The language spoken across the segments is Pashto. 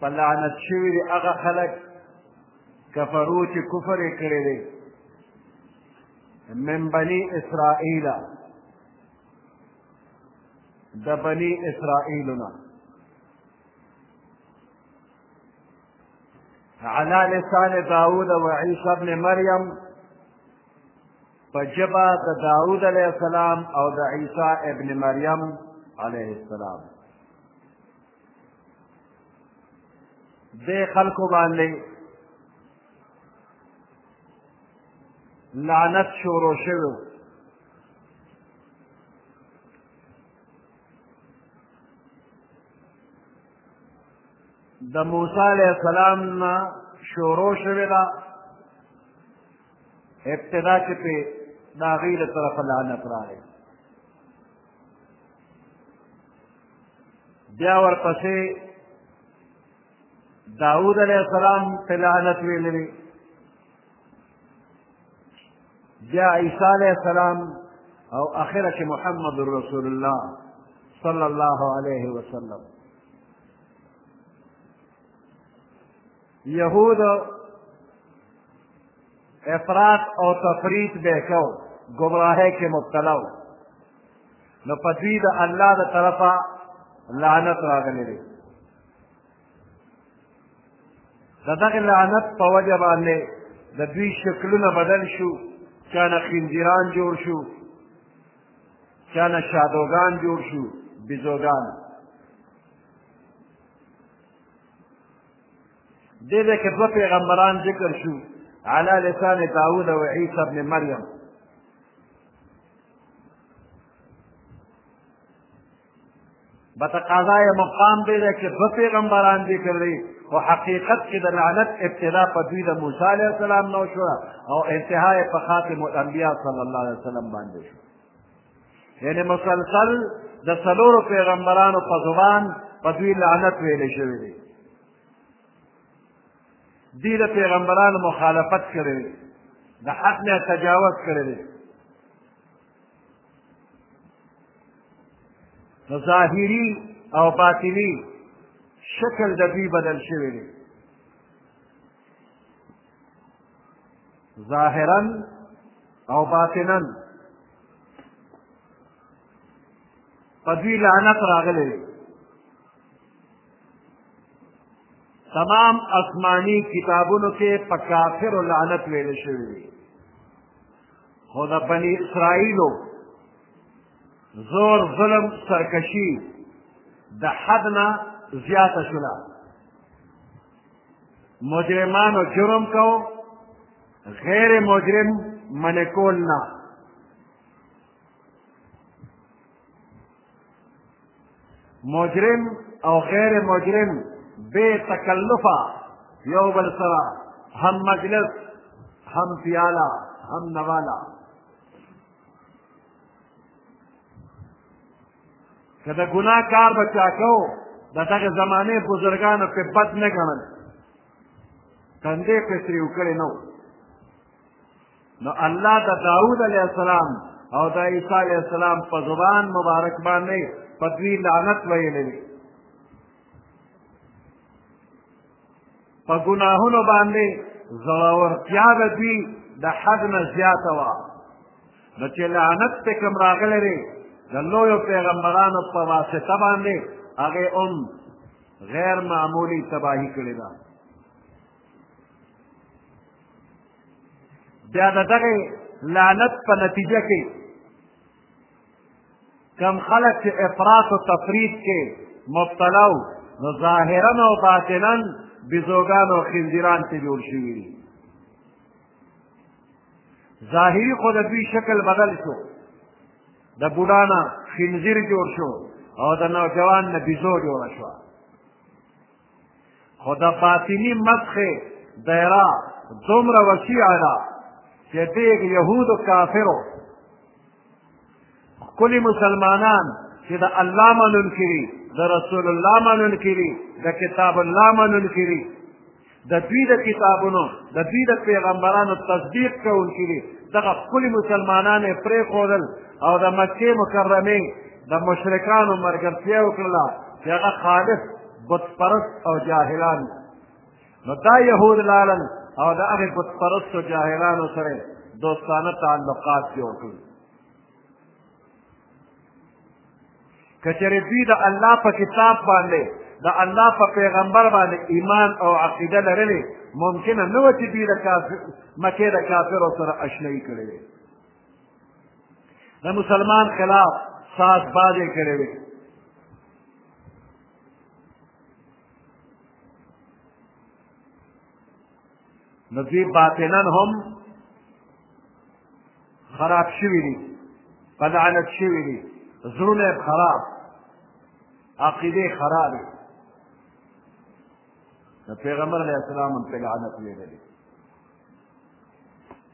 په لعنت شوي دي هغه خلک کفرو چې کفر یې کړی دی من بني اسرائیل د بني اسرائیل نه على لسان داود و عیسی ابن مریم په ژبه د داود علیه السلام او د عیسی ابن مریم علیه السلام دې خلکو باندې لعنت شروع شوی د موسی علیه السلام نه شروع شوې ده ابتدا کې پې د هغوی له طرفه لعنت راغی بیا ورپسې داود علیه السلام ته لعنت ویلی دی بیا عیسی علیه السلام او اخره کې محمد رسول الله صلی الله علیه وسلم یهود افراط او تفریط به کو گمراهی کې مبتلا و نو په دوی د الله د طرفه لعنت راغلی دی د دغه لعنت په وجه باندې د دوی شکلونه بدل شو چا نه خنزیران جوړ شو چا نه شادوګان جوړ شو بیزوګان دې دې کې دوه پیغمبران ذکر شو علی لسان داوود او عیسی ابن مریم بتقاضای مقام دی ده چې دوه پیغمبران دي کړی خو حقیقت کې د لعنت ابتدا په دوی د موسی علیه السلام نو شو او انتها یې په خاتم الانبیا صلی الله علیه وسلم باندې شو یعنی مسلسل د څلورو پیغمبرانو په زبان په دوی لعنت ویل شوی دی دی د پیغمبرانو مخالفت کړی دی د حق نه تجاوز کړی دی نو ظاهري او باطني شکل د دوی بدل شوی دی ظاهرا او باطنا په دوی لعنت راغلی دی تمام آسمانی کتابونو کې په کافرو لعنت ویل شوی دی خو د بني اسرائیلو زور ظلم سرکشي د حد نه زیاته شوله مجرمانو جرم کو غیر مجرم منې کول نه مجرم او غیر مجرم بے تکلفا یو بل سرا ہم مجلس ہم پیالہ ہم نوالا که د ګناه کار به چا کو د دغه زمانې بزرګانو پې بد نه ګڼل تندې پې ترې وکړې نه نو الله د داود علیه السلام او د عیسی علیه السلام په زبان مبارک باندې په دوی لعنت ویلی دی په ګناهونو باندې زړورتیا د دوی د حد نه زیاته وه نو چې لعنت پې کوم راغلی دی د لویو پیغمبرانو په واسطه باندې هغې هم غیر معمولی تباهي کړې ده بیا د دغه لعنت په نتیجه کې کم خلک چې افراط و تفرید کې مبتلا وو نو ظاهرا او باطنا بزوګان او خنزیران ته جوړ شوي دي ظاهري خو د دوی شکل بدل شو د بوډا نه خنزیر جوړ شو او د نوجوان نه بیزو جوړه شوه خو د باطني مسخې دایره دومره وسیعه ده چې دېږ یهودو کافرو ښکلي مسلمانان چې د الله منونکي دي د رسول الله منونکي دي د کتاب الله منونکي دي د دوی د کتابونو د دوی د پیغمبرانو تصدیق کوونکي دي دغه ښکلي مسلمانان یې پرېښودل او د مکې مکرمې د مشرکانو ملګرتیا وکړله چې هغه خالص بت پرست او جاهلان نو دا یهود لاړل او د هغې بت پرستو جاهلانو سره دوستانه تعلقات جوړ کړي که چېرې دوی د الله په کتاب باندې د الله په پیغمبر باندې ایمان او عقیده لرلې ممکنه نه وه چې دوی د مکې د کافرو سره اشنایي کړې د مسلمان خلاف ساز بازې کړې وي نو دوی باطنا هم خراب شوي دي په لعنت شوي دي زړونه یې خراب عقیدې خرابې د پیغمبر علیه السلام هم په لعنت ویلې دي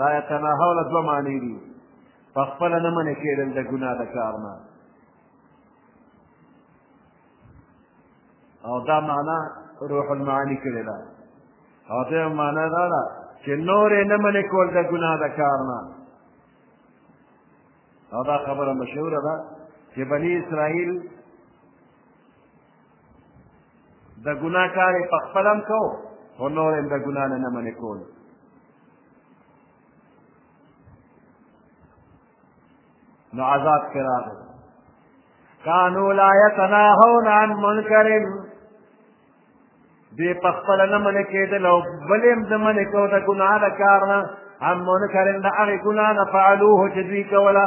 لا یتناهون دوه معنی دي په خپله نه منې کېدل د ګناه د کار نه او دا معنا روح المعانی کړې ده او دا معنا دا ده چې نورې نه منې کول د ګناه د کار نه او دا خبره مشهوره ده چې بني اسرائیل د ګناه کار یې په خپل هم کو خو نور یې د ګناه نه نه منې کول نو عذاب کې راغی کانو لا یتناهون عن منکر دې په خپل نه منې کېدل او بل یې د منې کو د ګناه د کار نه عن منکر د هغې ګناه نه فعلوه چې دوی کوله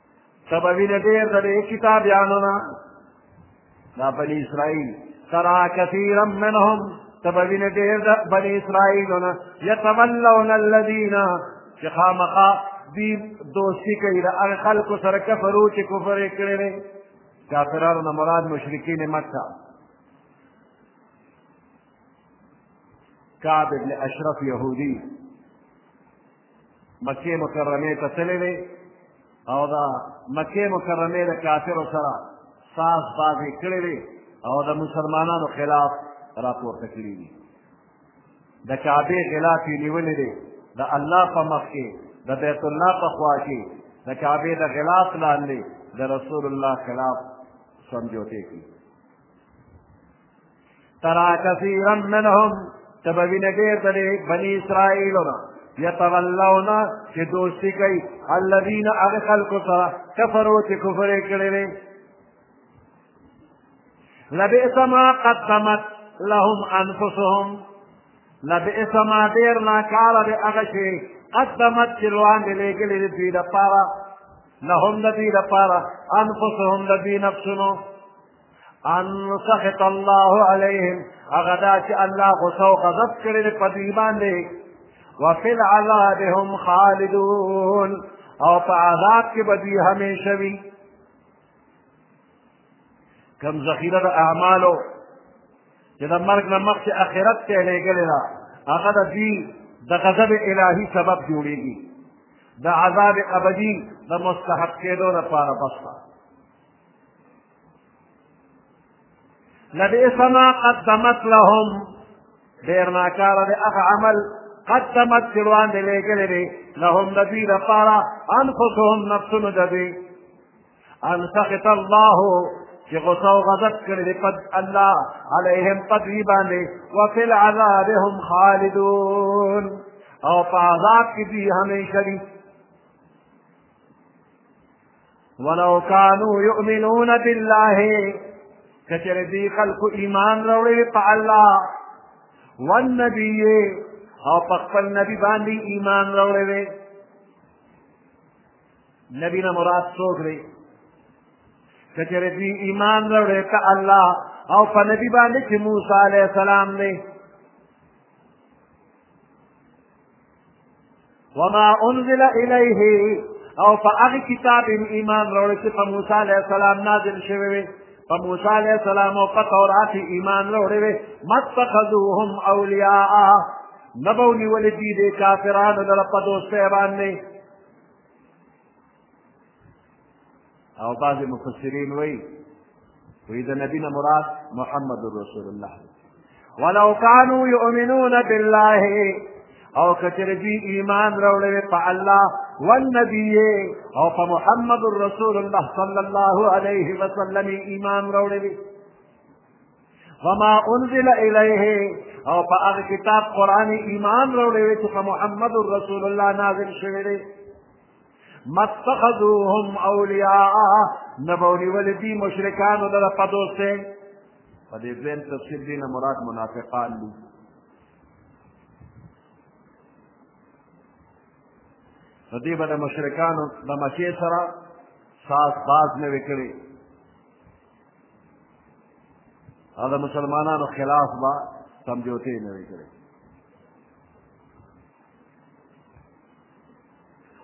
ته به وینې ډېر د دې کتابیانو نه دا بني اسرائیل ترا کثیرا منهم ته به وینې ډېر د بني اسرائیلو نه یتولون الذین چې خامخا دی دوستی کوي د هغه خلکو سره کفرو چې کفر یې کړی دی کافرانو نه مراد مشرکین مکه کعب ابن اشرف یهودی مکې مکرمې ته تللی دی او د مکې مکرمې د کافرو سره ساز بازې کړې وې او د مسلمانانو خلاف راپورته کړي دي د کعبې خلاف یې نیولې دی د الله په مخ کې د بیت الله په خوا کې د کعبې د خلاف لاندې د رسول الله خلاف سمجوتې کړي ترا کثیرا منهم ته به وینې ډېر د بني اسرائیلو نه یتولون چې دوستي کوي الذین هغه خلکو سره کفرو چې کفر یې کړی دی لبئس ما قدمت لهم انفسهم لبئس ما ډېر ناکاره دی هغه چې قدمت چې وړاندې لېږلي د دوی لپاره لهم د دوی لپاره انفسهم د دوی نفسونو ان سخط الله عليهم هغه دا چې الله غصه او غضب کړی دی په دوی باندې وفي العذاب هم خالدون او په عذاب کې به دوی همیشه وي کم ذخیره د اعمالو چې د مرګ نه مخکې اخرت ته لېږلې ده هغه د دوی د غضب الهي سبب جوړېږي د عذاب ابدي د مستحق کېدو لپاره بس ده لبئس ما قدمت لهم ډېر ناکاره دی هغه عمل قدمت چې وړاندې لېږلی دی لهم د دوی لپاره انفسهم نفسونو د دوی ان سخط الله چې غصه او غضب کړی دی پد الله علیهم په دوی باندې وفي العذاب هم خالدون او په عذاب کې دوی همیشه دي ولو کانو یؤمنون بالله کچر دی خلق ایمان روڑی پا اللہ والنبی او پا خپل نبی باندی ایمان روڑی وی نبی نا مراد سوک دی کچر دی ایمان روڑی پا اللہ او پا نبی باندی چی موسیٰ علیہ السلام دی وما انزل الیه او په هغه کتاب ایمان راوړل چې په موسی علیه السلام نازل شوی وي په موسی علیه السلام او په تورات ایمان راوړی وي متخذوهم اولیاء نبو نیولې دي د کافرانو لپاره په دوستۍ باندې او بعض مفسرین وی وی د نبی نه مراد محمد رسول الله ولو كانوا يؤمنون بالله او کچر دوی ایمان راوړی په الله والنبی او په محمد رسول الله صلی الله علیه وسلم ایمان راوړی وما انزل الیه او په هغه کتاب قرآن ایمان راوړی چې په محمد رسول الله نازل شوی دی متخذوهم اولیاء نبونی ولدی مشرکانو دغه په دوستۍ په دې دویم تفسیر دینه مراد منافقان دي نو دې به د مشرکانو د مکې سره ساز باز نه وي کړی او د مسلمانانو خلاف به سمجوتې نه وي کړی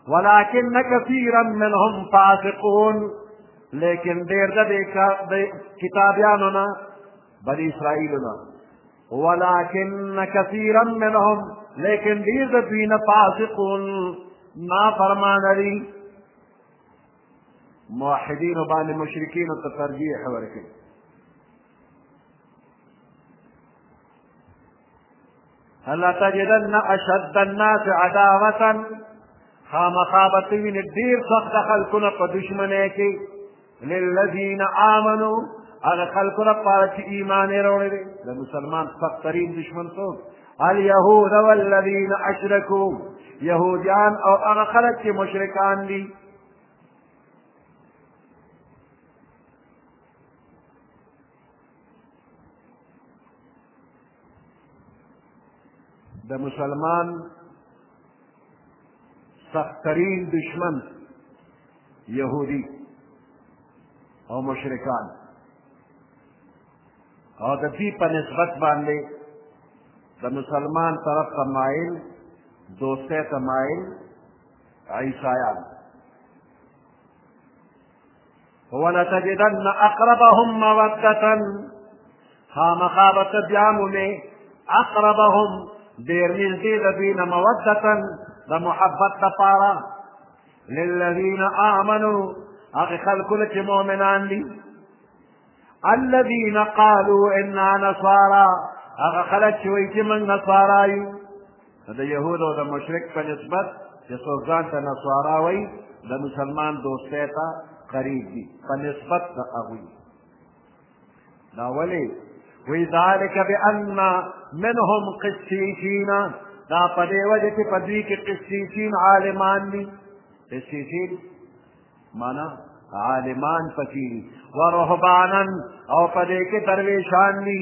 ولكن كثيرا منهم فاسقون لكن دير دي كتابياننا بني إسرائيلنا ولكن كثيرا منهم لكن دير دين فاسقون ما فرمان لي موحدين وبان التفرجيح الترجيح الله تجدن اشد الناس عداوه خامخا به ته وینې ډېر سخته خلکونه په دشمنۍ کې للذین آمنو هغه خلکو لپاره چې ایمان یې راوړی دی د مسلمان سختترین دشمن څوک اليهود والذین اشرکو یهودیان او هغه خلک چې مشرکان دي د مسلمان سختترین دشمن یهودی او مشرکان او د دې په نسبت باندې د مسلمان طرف ته مایل دوستۍ ته مایل عیسایان ولتجدن اقربهم مودة خامخا به ته بیا مومې اقربهم ډېر نږدې د دوی نه مودة د محبت لپاره للذین آمنو هغه خلکو چې مؤمنان دي الذين قالوا انا نصارى هغه خلک چې وایي چې موږ نصارا یو د یهودو د مشرک په نسبت چې څوک ځان ته نصارا وایي د مسلمان دوستۍ ته قریب دي په نسبت د هغوی دا ولې وی ذلک بأن منهم قسیسین دا په دې وجه چې په دوی کې قسیسین عالمان دي قسیسین معنا عالمان پکې ورهبانن او په دې کې درویشان دي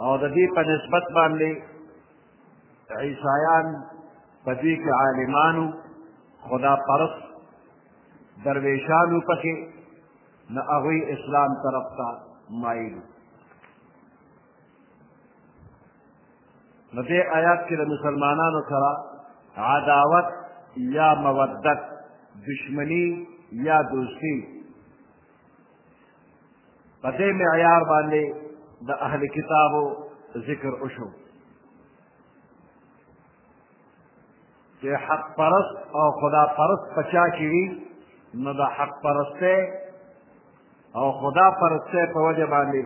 او د دې په نسبت باندې عیسایان په دې کې عالمانو خدا پرس درویشانو پکې نه هغوی اسلام طرف ته مایل نو دې آیات کې د مسلمانانو سره عداوت یا مودت دشمنی یا دوستی په دې معیار باندې د اهل کتابو ذکر وشو چې حق پرست او خدا پرست په چا کې وي نو د حق پرسته او خدا پرسته په وجه باندې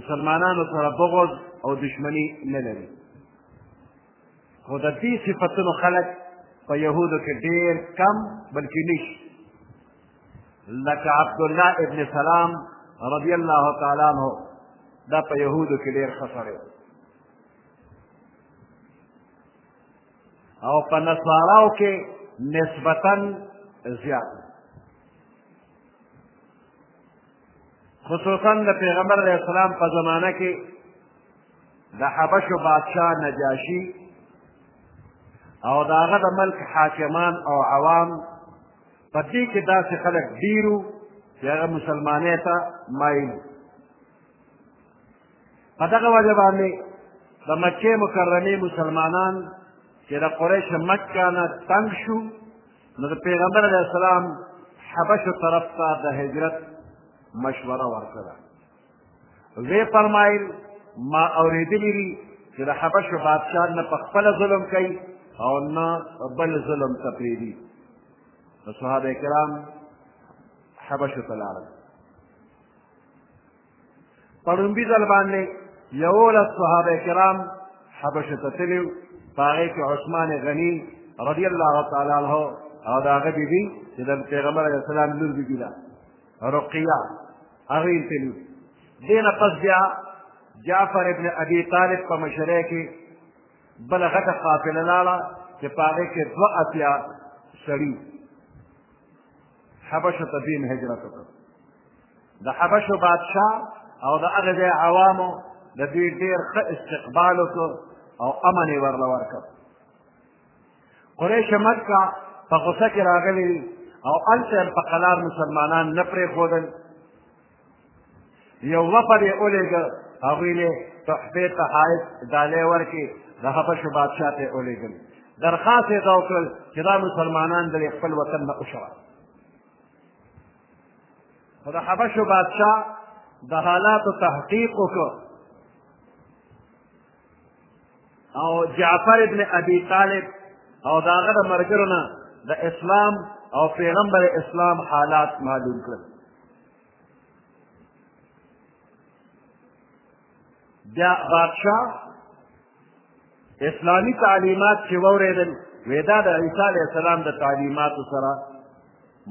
مسلمانانو سره بغض او دشمنی نه لري خو د دې صفتونو خلک په یهودو کې ډېر کم بلکې نشي لکه عبدالله ابن سلام رضی الله تعالی عنه دا په یهودو کې ډېر ښه سړی او په نصاراو کې نسبتا زیات خصوصا د پیغمبر علیه السلام په زمانه کې د حبشو بادشاه نجاشي او د هغه د ملک حاکمان او عوام په دې کې داسې خلک ډیرو چې هغه مسلمانۍ ته مایل په دغه وجه باندې د مکې مکرمې مسلمانان چې د قریش مکه نه تنګ شو نو د پیغمبر علیه السلام حبشو طرف ته د هجرت مشوره ورکړه وی فرمایل ما اورېدلي دي چې د حبشو بادشاه نه په خپله ظلم کوي او نه بل ظلم ته پرېږدي نو صحابه کرام حبشو ته لاړل په لومبي ځل باندې یولس صحابه کرام حبشه ته تللي وو په هغې کې عثمان غني رضی الله تعالی عنه او د هغه بیبي چې د پیغمبر علیه السلام لور بیبي ده رقیه هغوی یې تللي دې نه پس بیا جعفر ابن ابي طالب په مشرۍ کې بله غټه قافله لاړه چې په هغې کې دوه اتیا سړي حبشه ته دین هجرت وکړ د حبشو بادشاه او د هغه ځای عوامو د دوی ډېر ښه استقبال وکړو او امن یې ورله ورکړ قریش مکه په غوسه کې راغلي او هلته په قلار مسلمانان نه پرېښودل یو وفد یې ولېږه هغوی یې تحفې تحایف ډالۍ ورکړي د حبشو بادشاه ته یې ولېږل درخواست یې دا وکړل چې دا مسلمانان د خپل وطن نه وشړه خو د حبشو بادشاه د حالاتو تحقیق وکړ او جعفر ابن ابي طالب او د هغه د ملګرو نه د اسلام او پیغمبر اسلام حالات معلوم کړل بیا بادشاه اسلامي تعلیمات چې واورېدل وې دا د عیسی علیه السلام د تعلیماتو سره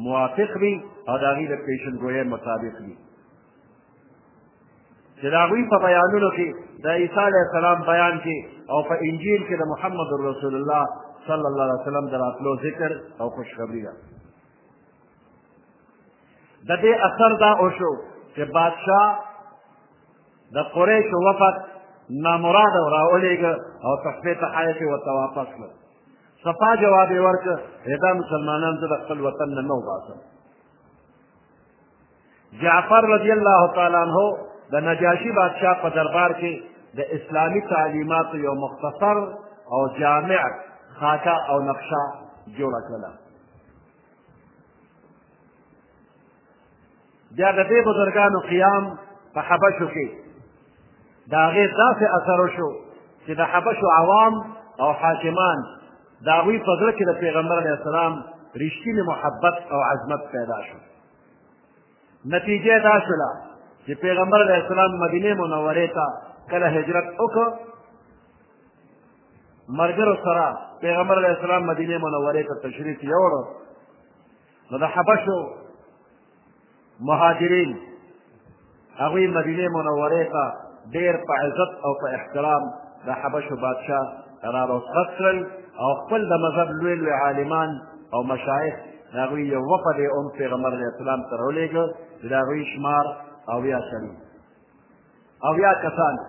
موافق وي او د هغوی د پېژندګویۍ مطابق وي چې د هغوی په بیانونو کې د عیسی علیه السلام بیان کې او په انجیل کې د محمد رسول الله صلی الله علیه وسلم د راتلو ذکر او خوشخبري ده د دې اثر دا وشو چې بادشاه د قریشو وفد نامراد راولېږه او تخفې ته حایف ورته واپس کړه صفا جواب یې ورکړ دا مسلمانان زه د خپل وطن نه نه وباسم جعفر رضی الله تعالی عنه د نجاشي بادشاه په دربار کې د اسلامي تعلیماتو یو مختصر او جامع خاکه او نقشه جوړه کړه بیا د دې بزرګانو قیام په حبشو کې د هغې داسې اثر وشو چې د حبشو عوام او حاکمان د هغوی په زړه کې د پیغمبر علیه السلام رښتینی محبت او عظمت پیدا شو نتیجه دا شوله چې پیغمبر علیه السلام مدینه منورې ته کله هجرت وکړ ملګرو سره پیغمبر علیه السلام مدینه منورې ته تشریف یوړو نو د حبشو مهاجرین هغوی مدینه منورې ته ډېر په عزت او په احترام د حبشو بادشاه را رخصت کړل او خپل د مذهب لوی لوی عالمان او مشایخ د هغوی یو وفد یې هم پیغمبر علیه السلام ته راولېږه چې د هغوی شمار اویا سړي اویا کسان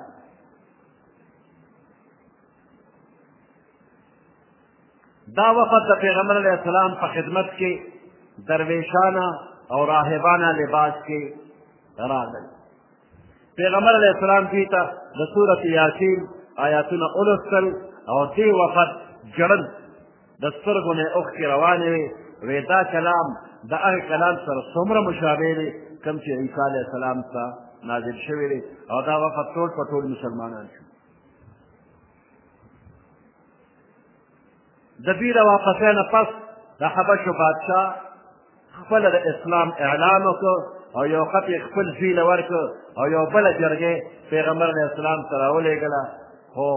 دا وخت د پیغمبر علیه السلام په خدمت کې درویشانه او راهبانه لباس کې راغلل پیغمبر علیه السلام دوی ته د سورت یاسین آیاتونه ولوستل او دې وخت ژړل د سترګو نه اوښکې روانې وې وې دا کلام د هغه کلام سره څومره مشابه دی کوم چې عیسی علیه السلام ته نازل شوی دی او دا وخت ټول په ټول مسلمانان شو د دې د واقعې نه پس د حبشو بادشاه خپل د اسلام اعلان وکړ او یو خط یې خپل زوی له ورکړ او یو بله جرګه پیغمبر علیه السلام ته راولېږله خو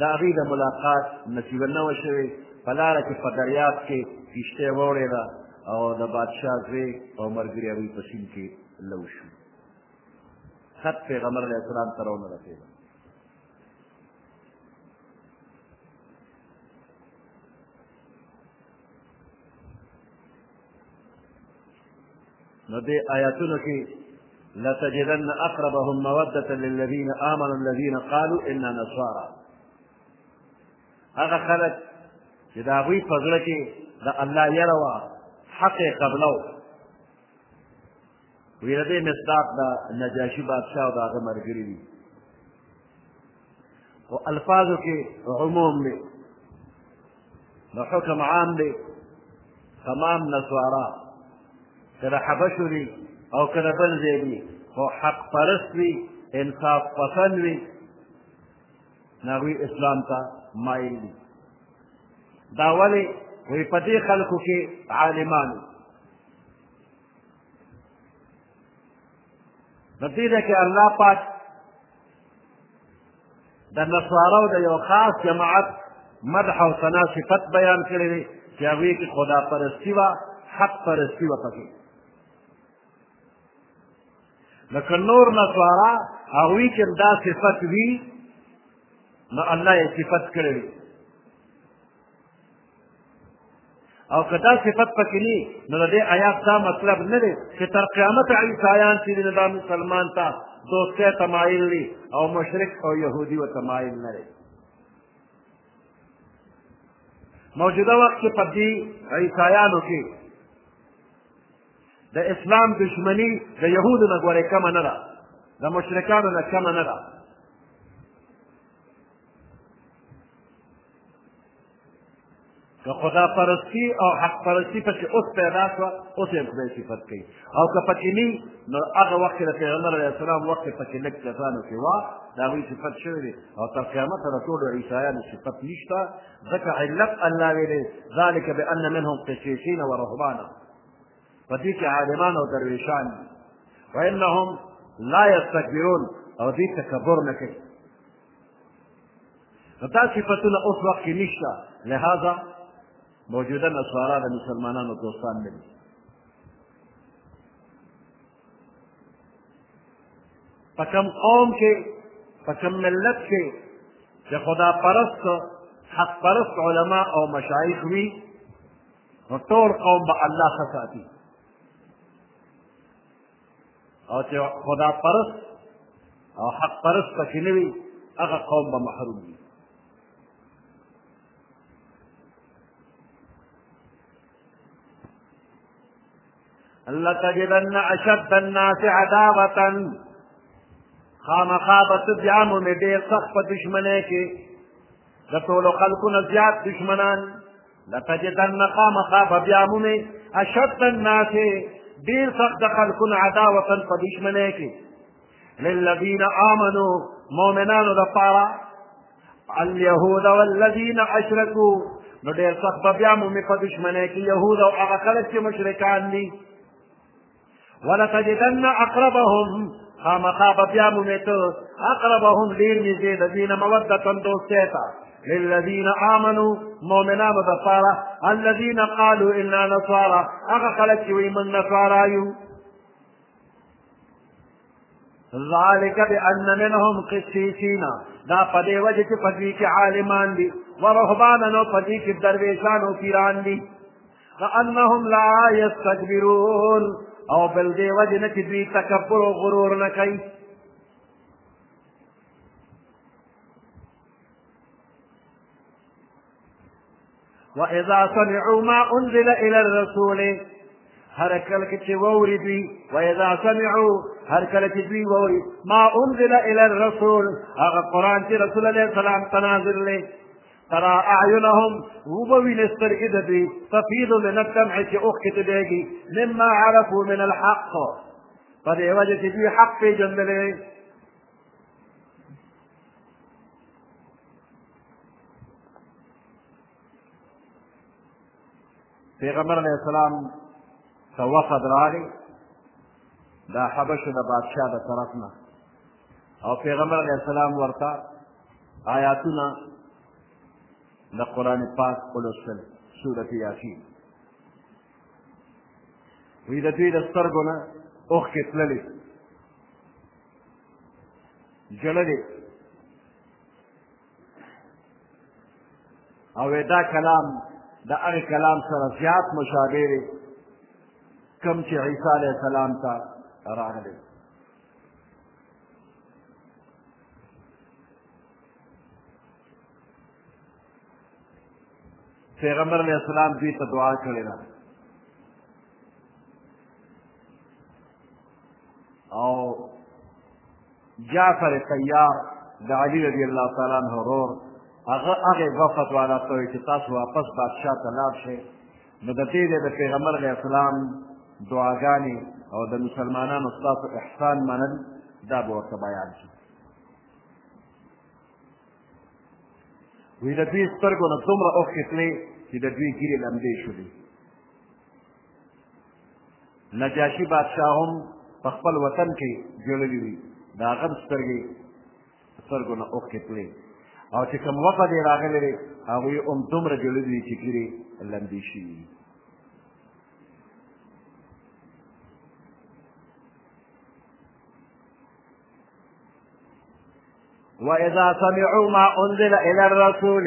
د هغوی د ملاقات نصیبه نه وشوې په لاره کې په دریاب کې کیشته ووړېده او د بادشاه زوی او ملګري هغوی په سیند کې لو شو خط پیغمبر علیه السلام ته راونه رسېده نو دې آیاتونو کې لتجدن اقربهم موده للذین آمنوا الذین قالوا انا نصارى هغه خلک چې د هغوی په زړه کې د الله یره وه حق یې قبله و ویره دې مصداق د نجاشي بادشاه او د هغه ملګري دي او الفاظو کې عموم دی د حکم عام دی تمام نسوارا که د حبشو دي او که د بل ځای دي خو حق پرست وي انصاف پسند وي نو هغوی اسلام ته مایل دي دا ولې وایي په دې خلکو کې عالمان وي نو دې ده کې الله پاک د نصارو د یو خاص جماعت مدح او ثنا صفت بیان کړی دی چې هغوی کې خدا پرستی وه حق پرستی وه پکې لکه نور نصارا هغوی کې دا صفت وي نو الله یې صفت کړی دی او که دا صفت پکې نه نو د دې آیات دا مطلب نه دی چې تر قیامته عیسایان چې دي دا مسلمان ته دوستۍ ته مایل دي او مشرک او یهودي ورته مایل نه دی موجوده وخت کې په دې عیسایانو کې د اسلام دشمنی د یهودو نه ګورې کمه نه ده د مشرکانو نه کمه نه ده که خدا پرستی او حق پرستی پکې اوس پیدا شوه اوس یې خدای صفت کوي او که پکې نی نو هغه وخت د پیغمبر علیه السلام وخت پکې لږ کسانو کې وه د هغوی صفت شوی دی او تر قیامته د ټولو عیسایانو صفت نشته ځکه علت الله ویلی ذلک بان منهم قسیسین و رهبانا په دې کې عالمان او درویشان دي وانهم لا یستکبرون او دې تکبر نه کوي نو دا صفتونه اوس وخت کې نشته لهذا موجوده نصارا د مسلمانانو دوستان نه دي په کوم قوم کې په کوم ملت کې د خدا پرست حق پرست علما او مشایخ وي نو ټول قوم به الله ښه ساتي او چې خدا پرست او حق پرست پکې نه وي هغه قوم به محروم وي لتجدن اشد الناس عداوة خامخا به ته بیا مومې ډېر سخت په دښمنۍ کې د ټولو خلکو نه زیات دښمنان لتجدن خامخا به بیا مومې اشد الناس ډېر سخت د خلکونه عداوتا په دښمنۍ کې للذین آمنو مؤمنانو لپاره اليهود والذین اشرکو نو ډېر سخت به بیا مومې په دښمنۍ کې یهود او هغه خلک چې مشرکان دي ولتجدن اقربهم خام خاب بيامو مومې اقربهم دير نږدې دين مودة دوستيتا للذين آمنوا مؤمنان نصارى الذين قالوا إنا نصارى أغا خلت من نصارى ذالک بان منهم قسیسین دا په دې وجه چې په دوی کې عالمان دي ورهبان نو په دوی کې درویشان او پیران دي فانهم لا یستكبرون او بل دې وجه نه چې دوی تکبر او غرور نه کوي واذا سمعوا ما انزل الى الرسول هر کله کې چې ووري دوی واذا سمعوا هر کله چې دوی ووري ما انزل الى الرسول هغه قران چې رسول الله سلام تنازل له ترى اعينهم وبوي نستر اذا دوی تفيض من الدمع چې اوخ کې تدېږي مما عرفوا من الحق په دې وجه چې دوی حق پیژندلې پیغمبر علیه السلام ته وفد راغی د حبشو د بادشاه د طرف نه او پیغمبر علیه السلام ورته آیاتونه د قرآن پاک ولوستل سورت یاسین وی د دوی د سترګو نه اوښکې تللې جړه دی او دا کلام د هغه کلام سره زیات مشابه دی کوم چې عیسی علیه السلام ته راغلی پیغمبر علیه السلام دوی ته دعا کړې ده او جعفر طیار د علی رضی الله تعالی عنہ ورور هغه هغه وفات والا ته چې تاسو واپس بادشاہ ته لاړ شئ نو د دې د پیغمبر علیه السلام دعاګانې او د مسلمانانو ستاسو احسان منل دا به ورته بیان شي وی د دوی سترګو نه څومره اوښکې تلې چې د دوی ګیرې لمدې شولې نجاشي بادشاه هم په خپل وطن کې جوړلي وي د هغه سترګې سترګو نه اوښکې تلې او چې کوم وفد یې راغلی دی هغوی هم دومره جوړلي دي چې ږیرې لندې شوي واذا سمعوا ما انزل الى الرسول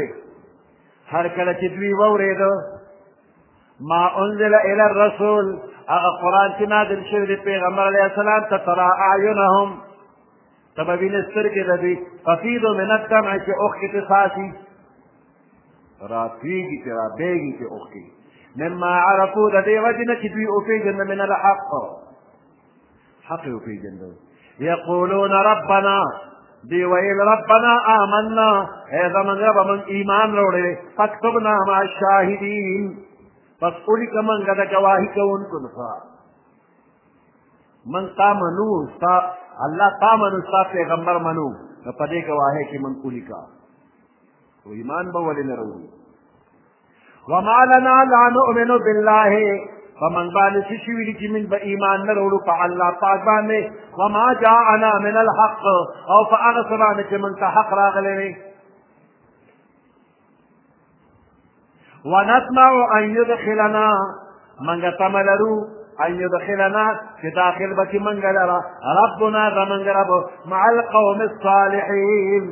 هر کله چې دوی واورېدو ما انزل الى الرسول هغه قرآن چې نازل شوی دی پیغمبر علیه السلام ته ترا اعینهم ته به وینې سترګې د دوی تفیضو من الدمع چې اوښکې ترې څاڅي راتویږي چې رابېږي چې اوښکې مما عرفو د دې وجې نه چې دوی وپېژنده من الحق حق یې وپېژندل یقولون ربنا دی ویل ربنا آمنا اے زمن رب من ایمان روڑے فاکتبنا مع الشاہدین پس اولی که من گده گواهی کون کنسا من تا منو ستا اللہ تا منو ستا پیغمبر منو نو پدې گواهی کې من اولی کا تو ایمان به ولې نه روړي وما لنا لا نؤمن بالله فمن باندې څه شي ویلي چې موږ به ایمان نه راوړو په الله پاک باندې وما جاءنا من الحق او په هغه څه باندې چې موږ ته حق راغلی دی ونطمع ان يدخلنا منګه تمه لرو ان يدخلنا چې داخل به کې منګه لره ربنا زمنګ رب مع القوم الصالحين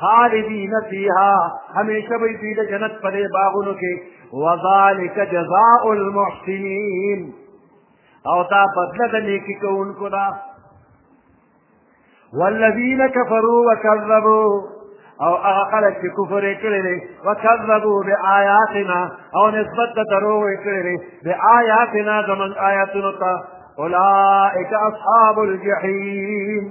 خالدین فیها همیشه به دوی د جنت په دې باغونو کې وذالک جزاء المحسنین او دا بدله د نیکي کوونکو ده والذین کفروا وکذبوا او هغه خلک چې کفر یې کړی دی وکذبوا بآیاتنا او نسبت د دروغ یې کړی دی بآیاتنا زموږ آیاتونو ته اولئک اصحاب الجحیم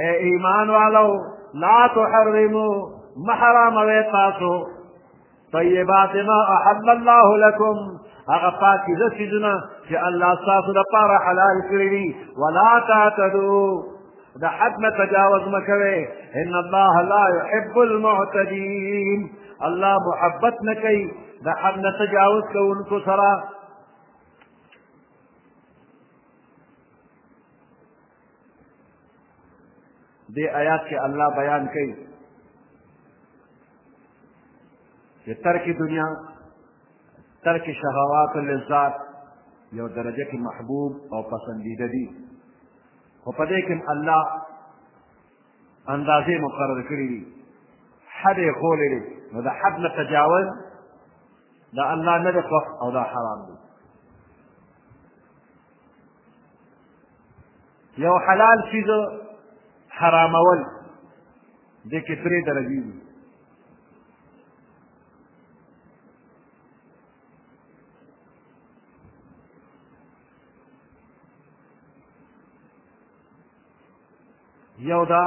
اے ایمان والو لا تحرمو محرام وی تاسو طیبات ما احب الله لکم هغه پاکی زسیدونه چې الله تاسو د پاره حلال کړی دي ولا تعتدو د حد نه تجاوز مکوي ان الله لا يحب المعتدين الله محبت نه کوي د حد نه تجاوز کوونکو سره دې آیات کې الله بیان کوي چې ترک دنیا ترک شهوات اللذات یو درجه کې محبوب او پسندیده دي خو په دې کې الله اندازې مقرر کړې دي حد یې ښولی دی نو د حد نه تجاوز د الله نه دی خوښ او دا حرام دی یو حلال چیز حرامول د کې درې درجې دي یو دا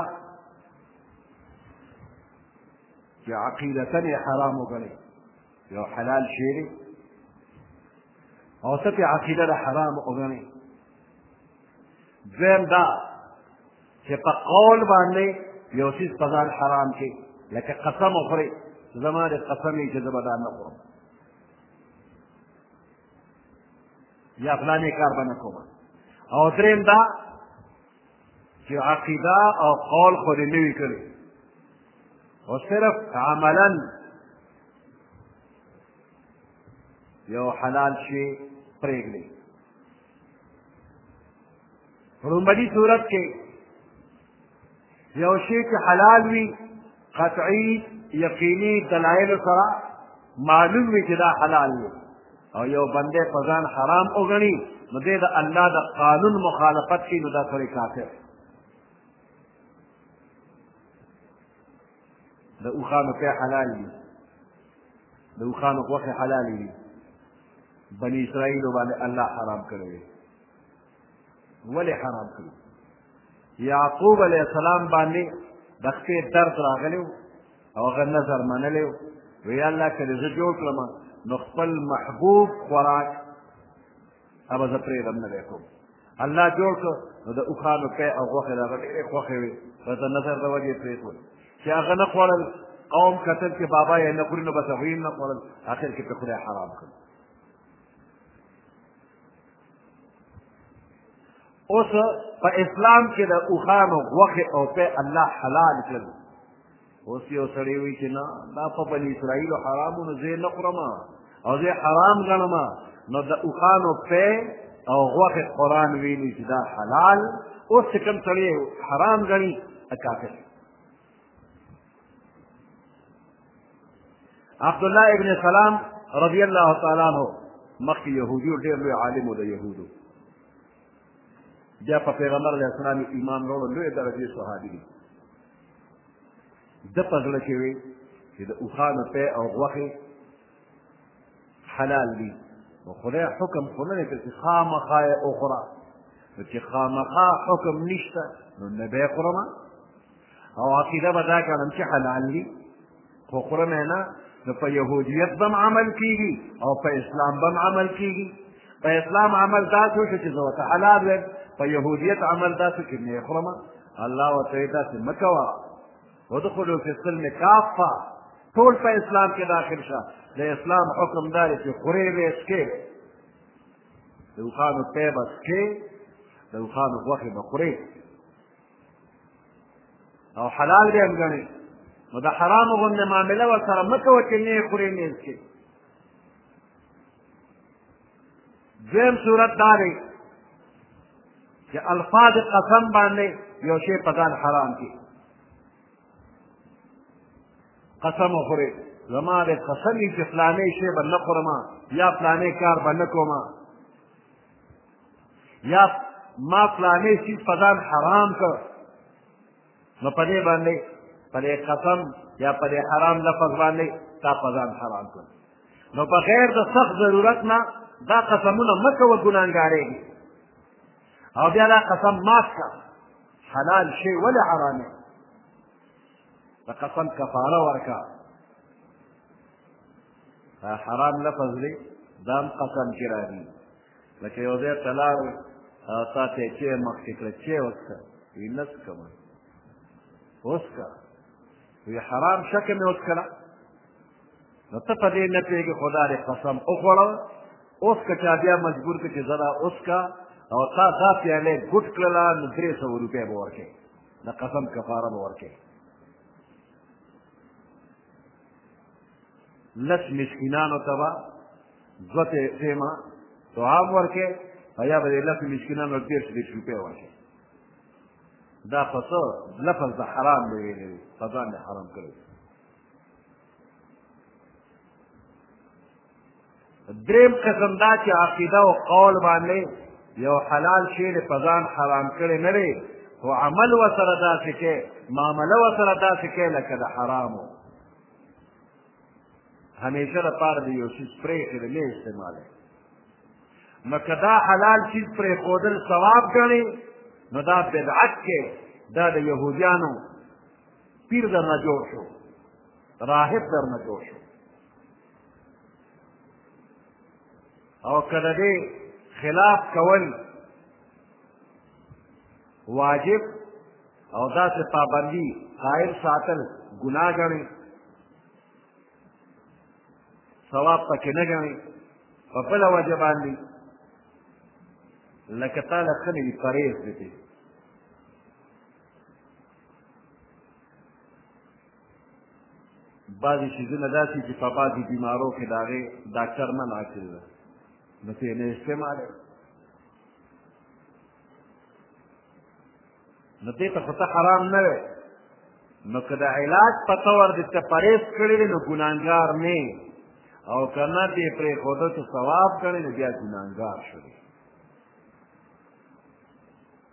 چې عقیدتن یې حرام وګڼي یو حلال شی دی او ته پې عقیده د حرام وګڼې دویم دا چې په قول باندې یو څیز په ځان حرام کې لکه قسم وخورې زما د قسم یې چې زه به دا نه خورم یا فلانې کار به نه کوم او دریم دا چې عقیده او قول خو دې نه وي کړی او صرف عملا یو حلال شي پرېږدي رومبدي صورت کې یو شی چې حلال وي قطعي یقیني دلایلو سره معلوم وي چې دا حلال دی او یو بندې په ځان حرام وګڼي نو دې د الله د قانون مخالفت کوي نو دا سړی کافر د اوښانو پې حلال دي د اوښانو غوښې حلال دي بني اسرائیلو باندې الله حرام کړی ولې حرام کړی یعقوب علیه السلام باندې د خپې درد راغلی او هغه نظر منلی و وی الله که دې زه جوړ کړم نو خپل محبوب خوراک هغه زه پرېږدم نه دی کوم الله جوړ کړ نو د اوښانو پی او غوښې د هغه ډېرې خوښې وې د د نظر د وجې پرېښول چې هغه نه خوړل قوم کتل چې بابا یې نه خوري نو بس هغوی نه خوړل اخر کې پرې خدای حرام کړ اوس په اسلام کې د اوښانو غوښې او پې الله حلال کړل اوس یو سړی وایي چې نه دا په بني اسرائیلو حرامو نو زه نه خورم او زه حرام ګڼم نو د اوښانو پې او غوښې قرآن ویلي چې دا حلال اوس چې کوم سړی حرام ګڼي کافر عبد الله ابن سلام رضی الله تعالی عنہ مخکې یهودي ډېر لوی عالم و د یهودو بیا په پیغمبر علیه السلام ایمان وروړو لوی درجې صحابي دي ده په زړه کې وي چې د اوښانو پی او غوښې حلال دي نو خدای حکم خو نه دی کړی چې خامخا یې وخوره نو چې خامخا حکم نشته نو نه به یې خورم او عقیده به دا کړم چې حلال دي خو خره مې نه نو په یهودیت به هم عمل کېږي او په اسلام به هم عمل کېږي په اسلام عمل داسې وشو چې زه ورته حلال ویم په یهودیت عمل داسې چې نه یې خورم الله ورته یې داسې مه کوه ودخلو فی السلم کافه ټول په اسلام کې داخل شه د اسلام حکم دا دی چې خورې وې څکې د اوښانو پی به څکې د اوښانو غوښې به خورې او حلال به هم ګڼي نو د حرامو غوندې معامله ورسره مه کوه چې نه یې خورې نه یې څکې دویم صورت دا دی چې الفاظ قسم باندې یو شی په ځان حرام کړي قسم وخورې زما د قسم چې فلانې شی به نه خورم یا فلانې کار به نه کوم یا ما فلانې چیز په ځان حرام کړ نو په دې باندې په دې قسم یا په دې حرام لفظ باندې تا په ځان حرام کړ نو په غیر د سخت ضرورت نه دا قسمونه مه کوه ګناهګارېږي او بیا دا قسم مات کړه حلال شی ولې حرام دی د قسم کفاره ورکړه حرام لفظ دی دا هم قسم کې راځي لکه یو ځای ته لار تا ته چې مخکې کړه چې وسکه وی نه څکم وسکه وی حرام شکه مې وسکړه نو ته په دې نه پوهېږې خو دا دې قسم وخوړه اوس که چا بیا مجبور کړه چې زه دا وسکه او تا دا پیاله ګوټ کړله نو درې سوه روپۍ به ورکړې د قسم کفاره به ورکړې لس مسکینانو ته به دوه تیمه طعام ورکړې او یا به د لس مسکینانو دېرش دېرش روپۍ ورکړې دا په څه لفظ د حرام به ویلی وي په ځان یې حرام کړی دریم قسم دا چې عقیده او قول باندې یو حلال شی د پزان حرام کړي نه لري او عمل وسره داسې کې معامله وسره داسې کې لکه د حرامو همیشه د پاره د یو شیز پرېښې دی نه استعماله نو که دا حلال شیز پرېښودل ثواب ګڼې نو دا بدعت کې دا د یهودیانو پیر درنه جوړ شو راهب درنه جوړ شو او کله دې خلاف کول واجب او داسې پابندي قائم ساتل ګناه ګڼي ثواب پکې نه ګڼي په بله وجه باندې لکه تا له ښه نوي پرهېز دی بعضې څیزونه داسې چې په بعضې بیمارو کې د هغې ډاکټر منع کړې ده نو ته یې نه استعمالوې نو دې ته خو ته حرام نه وې نو که د علاج په طور دې ته پرهېز کړی دی نو ګناهګار نه او که نه دې پرېښوده چې ثواب ګڼې نو بیا ګناهګار شوې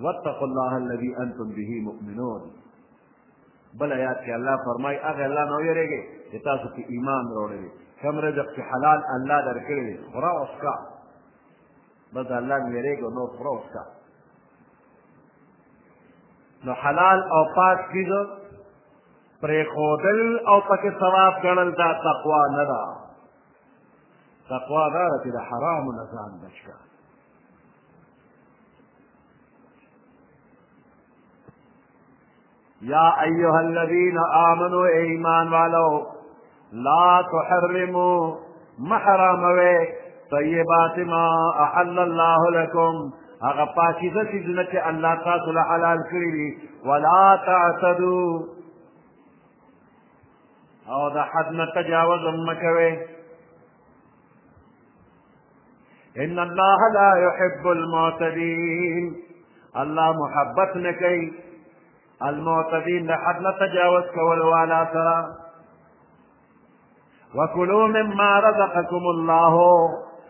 واتقوا الله الذي انتم به مؤمنون بل آیات کې الله فرمای هغه الله نو یریږي چې تاسو کې ایمان وروړي کم رزق چې حلال الله درکړي دی خورا اوسکا بس الله نو یریږي نو خورا اوسکا نو حلال او پاک چیز پرې خودل او پکې ثواب ګڼل دا تقوا نه ده تقوا دا ده چې د حرامو نه ځان بچ کړه یا ایها الذین آمنوا ایمان والو لا تحرموا محرموي طیبات ما احل الله لكم هغه پاکیزه څیزونه چې الله تاسو له حلال کړي دي ولا تعتدوا او دا حد نه تجاوز مکوي ان الله لا يحب المعتدين الله محبت نکي المعتدين لحد لا تجاوزك ترى وكلوا مما رزقكم الله